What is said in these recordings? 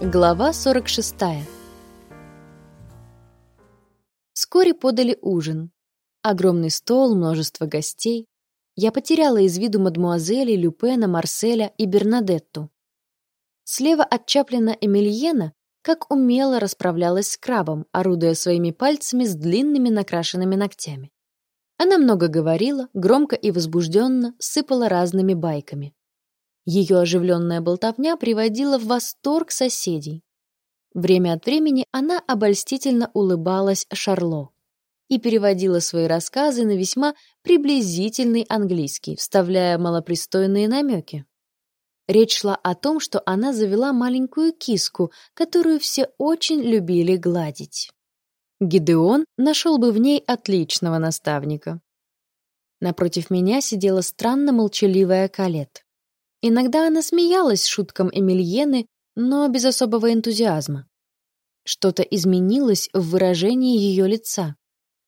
Глава 46. Вскоре подали ужин. Огромный стол, множество гостей. Я потеряла из виду мадмуазели, Люпена, Марселя и Бернадетту. Слева от Чаплина Эмильена как умело расправлялась с крабом, орудуя своими пальцами с длинными накрашенными ногтями. Она много говорила, громко и возбужденно сыпала разными байками. Ее оживленная болтовня приводила в восторг соседей. Время от времени она обольстительно улыбалась Шарло и переводила свои рассказы на весьма приблизительный английский, вставляя малопристойные намеки. Речь шла о том, что она завела маленькую киску, которую все очень любили гладить. Гидеон нашел бы в ней отличного наставника. Напротив меня сидела странно молчаливая Калет. Иногда она смеялась шуткам Эмильены, но без особого энтузиазма. Что-то изменилось в выражении ее лица.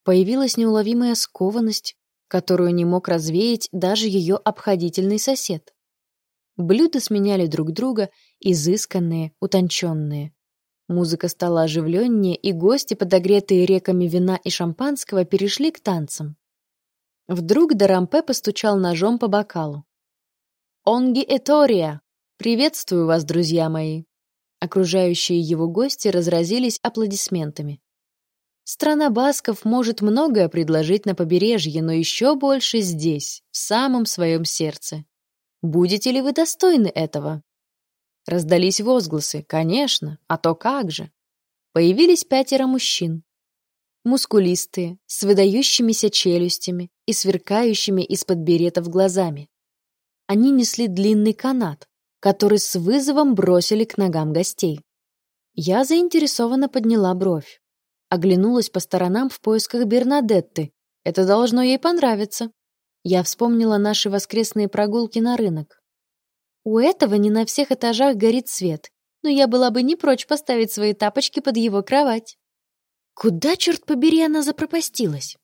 Появилась неуловимая скованность, которую не мог развеять даже ее обходительный сосед. Блюда сменяли друг друга, изысканные, утонченные. Музыка стала оживленнее, и гости, подогретые реками вина и шампанского, перешли к танцам. Вдруг Дарампе постучал ножом по бокалу. «Онги Этория! Приветствую вас, друзья мои!» Окружающие его гости разразились аплодисментами. Страна басков может многое предложить на побережье, но еще больше здесь, в самом своем сердце. Будете ли вы достойны этого? Раздались возгласы. Конечно, а то как же. Появились пятеро мужчин. Мускулистые, с выдающимися челюстями и сверкающими из-под беретов глазами они несли длинный канат, который с вызовом бросили к ногам гостей. Я заинтересованно подняла бровь. Оглянулась по сторонам в поисках Бернадетты. Это должно ей понравиться. Я вспомнила наши воскресные прогулки на рынок. У этого не на всех этажах горит свет, но я была бы не прочь поставить свои тапочки под его кровать. Куда, черт побери, она запропастилась?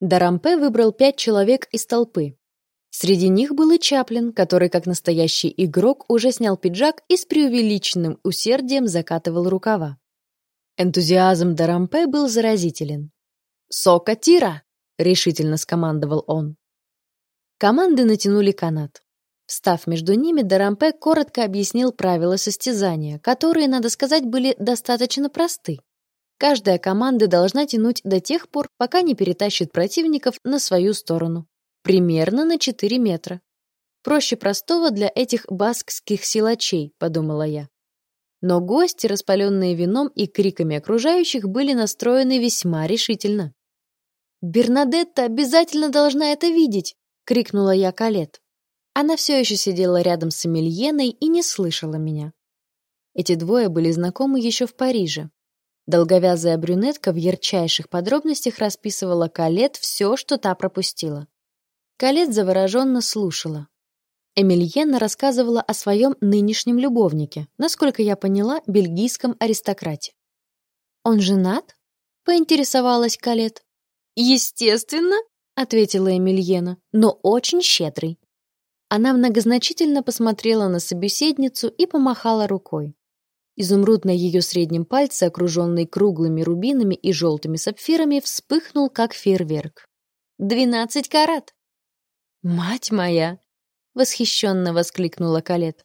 Дарампе выбрал пять человек из толпы, Среди них был и Чаплин, который, как настоящий игрок, уже снял пиджак и с преувеличенным усердием закатывал рукава. Энтузиазм Дарампе был заразителен. «Сока тира!» — решительно скомандовал он. Команды натянули канат. Встав между ними, Дарампе коротко объяснил правила состязания, которые, надо сказать, были достаточно просты. Каждая команда должна тянуть до тех пор, пока не перетащит противников на свою сторону примерно на 4 метра. Проще простого для этих баскских силачей, подумала я. Но гости, распаленные вином и криками окружающих, были настроены весьма решительно. «Бернадетта обязательно должна это видеть!» — крикнула я Калет. Она все еще сидела рядом с Эмильеной и не слышала меня. Эти двое были знакомы еще в Париже. Долговязая брюнетка в ярчайших подробностях расписывала Калет все, что та пропустила. Калет завороженно слушала. Эмильена рассказывала о своем нынешнем любовнике, насколько я поняла, бельгийском аристократе. «Он женат?» — поинтересовалась Калет. «Естественно», — ответила Эмильена, — «но очень щедрый». Она многозначительно посмотрела на собеседницу и помахала рукой. Изумруд на ее среднем пальце, окруженный круглыми рубинами и желтыми сапфирами, вспыхнул, как фейерверк. «Двенадцать карат!» «Мать моя!» — восхищенно воскликнула Калет.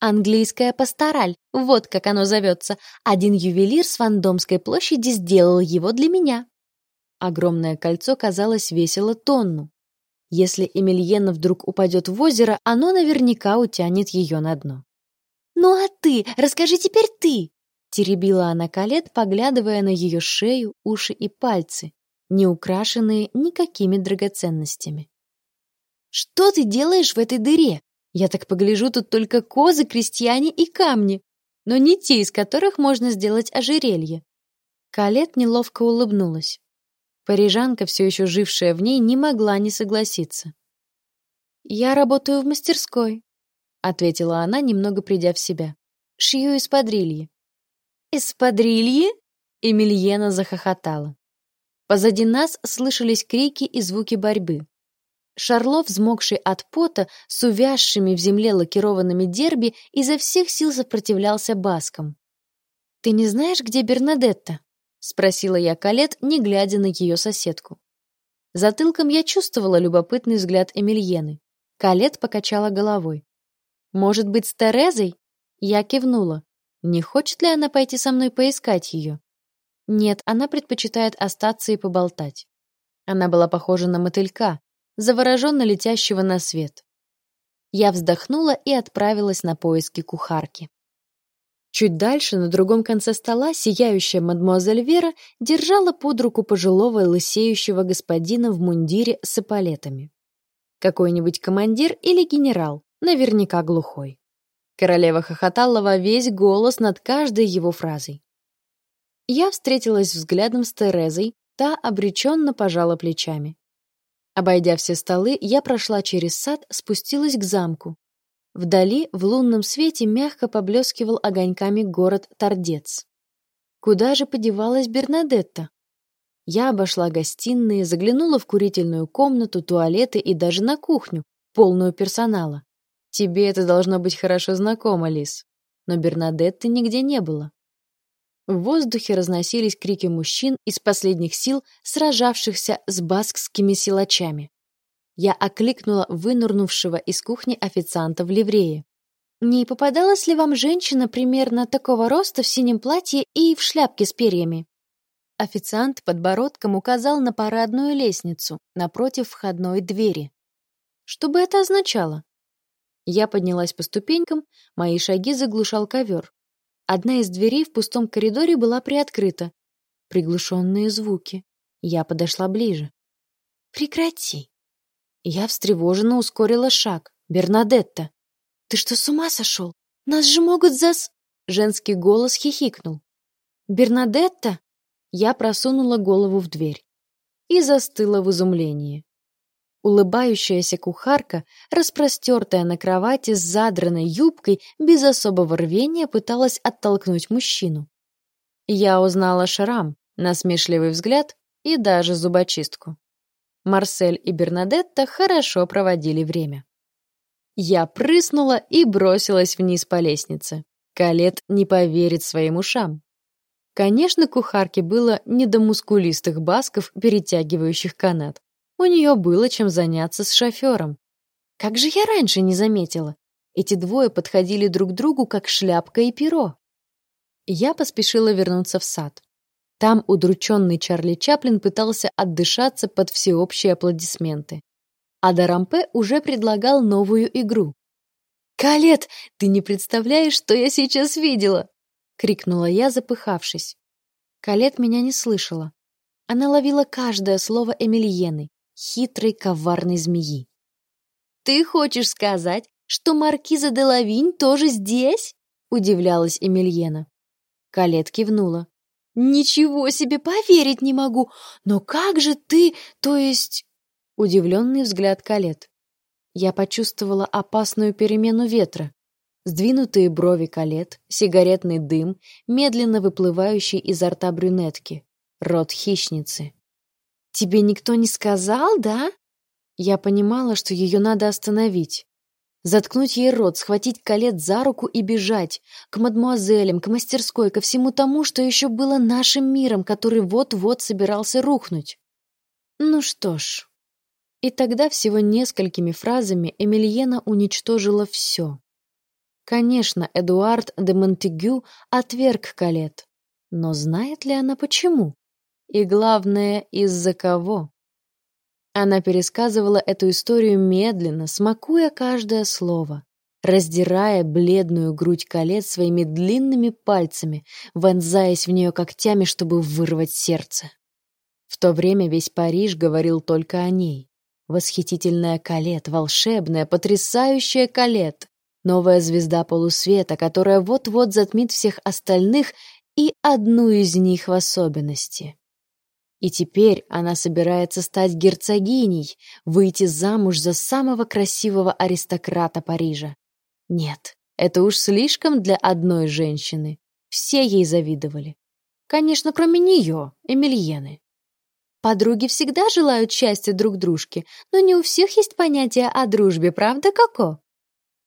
«Английская пастораль, вот как оно зовется. Один ювелир с Вандомской площади сделал его для меня». Огромное кольцо, казалось, весило тонну. Если Эмильена вдруг упадет в озеро, оно наверняка утянет ее на дно. «Ну а ты? Расскажи теперь ты!» Теребила она Калет, поглядывая на ее шею, уши и пальцы, не украшенные никакими драгоценностями. Что ты делаешь в этой дыре? Я так погляжу, тут только козы, крестьяне и камни, но не те, из которых можно сделать ожерелье. Калет неловко улыбнулась. Парижанка, все еще жившая в ней, не могла не согласиться. «Я работаю в мастерской», — ответила она, немного придя в себя. «Шью эспадрильи». «Эспадрильи?» — Эмильена захохотала. Позади нас слышались крики и звуки борьбы. Шарло, взмокший от пота, с увязшими в земле лакированными дерби, изо всех сил сопротивлялся баскам. «Ты не знаешь, где Бернадетта?» — спросила я Калет, не глядя на ее соседку. Затылком я чувствовала любопытный взгляд Эмильены. Калет покачала головой. «Может быть, с Терезой?» Я кивнула. Не хочет ли она пойти со мной поискать ее? Нет, она предпочитает остаться и поболтать. Она была похожа на мотылька, завороженно летящего на свет. Я вздохнула и отправилась на поиски кухарки. Чуть дальше, на другом конце стола, сияющая мадемуазель Вера держала под руку пожилого лысеющего господина в мундире с эполетами. Какой-нибудь командир или генерал, наверняка глухой. Королева хохотала во весь голос над каждой его фразой. Я встретилась взглядом с Терезой, та обреченно пожала плечами. Обойдя все столы, я прошла через сад, спустилась к замку. Вдали, в лунном свете, мягко поблескивал огоньками город Тордец. Куда же подевалась Бернадетта? Я обошла гостиные, заглянула в курительную комнату, туалеты и даже на кухню, полную персонала. Тебе это должно быть хорошо знакомо, Лис. Но Бернадетты нигде не было. В воздухе разносились крики мужчин из последних сил, сражавшихся с баскскими силачами. Я окликнула вынырнувшего из кухни официанта в ливрее. «Не попадалась ли вам женщина примерно такого роста в синем платье и в шляпке с перьями?» Официант подбородком указал на парадную лестницу напротив входной двери. Что бы это означало? Я поднялась по ступенькам, мои шаги заглушал ковер. Одна из дверей в пустом коридоре была приоткрыта. Приглушенные звуки. Я подошла ближе. «Прекрати!» Я встревоженно ускорила шаг. «Бернадетта!» «Ты что, с ума сошел? Нас же могут зас...» Женский голос хихикнул. «Бернадетта?» Я просунула голову в дверь и застыла в изумлении. Улыбающаяся кухарка, распростертая на кровати с задранной юбкой, без особого рвения пыталась оттолкнуть мужчину. Я узнала шрам, насмешливый взгляд и даже зубочистку. Марсель и Бернадетта хорошо проводили время. Я прыснула и бросилась вниз по лестнице. Калет не поверит своим ушам. Конечно, кухарке было не до мускулистых басков, перетягивающих канат. У нее было чем заняться с шофером. Как же я раньше не заметила? Эти двое подходили друг другу, как шляпка и перо. Я поспешила вернуться в сад. Там удрученный Чарли Чаплин пытался отдышаться под всеобщие аплодисменты. А Дарампе уже предлагал новую игру. «Калет, ты не представляешь, что я сейчас видела!» — крикнула я, запыхавшись. Калет меня не слышала. Она ловила каждое слово Эмильены, хитрой коварной змеи. «Ты хочешь сказать, что маркиза де Лавинь тоже здесь?» — удивлялась Эмильена. Калет кивнула. «Ничего себе, поверить не могу! Но как же ты, то есть...» Удивленный взгляд Калет. Я почувствовала опасную перемену ветра. Сдвинутые брови Калет, сигаретный дым, медленно выплывающий изо рта брюнетки. Рот хищницы. «Тебе никто не сказал, да?» Я понимала, что ее надо остановить. Заткнуть ей рот, схватить Калет за руку и бежать. К мадмуазелям, к мастерской, ко всему тому, что еще было нашим миром, который вот-вот собирался рухнуть. Ну что ж. И тогда всего несколькими фразами Эмильена уничтожила все. Конечно, Эдуард де Монтегю отверг Калет. Но знает ли она почему? И главное, из-за кого. Она пересказывала эту историю медленно, смакуя каждое слово, раздирая бледную грудь колец своими длинными пальцами, вонзаясь в нее когтями, чтобы вырвать сердце. В то время весь Париж говорил только о ней. Восхитительная Калет, волшебная, потрясающая Калет, новая звезда полусвета, которая вот-вот затмит всех остальных и одну из них в особенности. И теперь она собирается стать герцогиней, выйти замуж за самого красивого аристократа Парижа. Нет, это уж слишком для одной женщины. Все ей завидовали. Конечно, кроме нее, Эмильены. Подруги всегда желают счастья друг дружке, но не у всех есть понятие о дружбе, правда, Коко?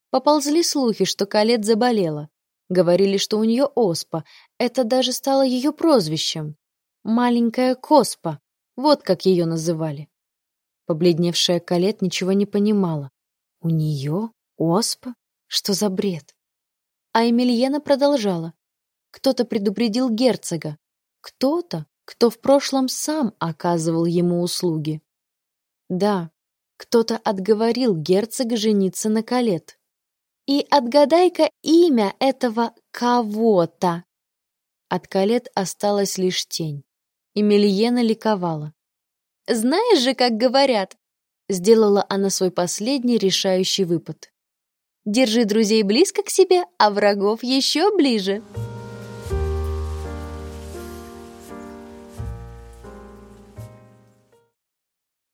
Поползли слухи, что Калет заболела. Говорили, что у нее оспа. Это даже стало ее прозвищем. Маленькая Коспа. Вот как ее называли. Побледневшая Калет ничего не понимала. У нее оспа? Что за бред? А Эмильена продолжала. Кто-то предупредил герцога. Кто-то, кто в прошлом сам оказывал ему услуги. Да, кто-то отговорил герцога жениться на Калет. И отгадай-ка имя этого кого-то. От Калет осталась лишь тень. Эмильена ликовала. «Знаешь же, как говорят!» Сделала она свой последний решающий выпад. «Держи друзей близко к себе, а врагов еще ближе!»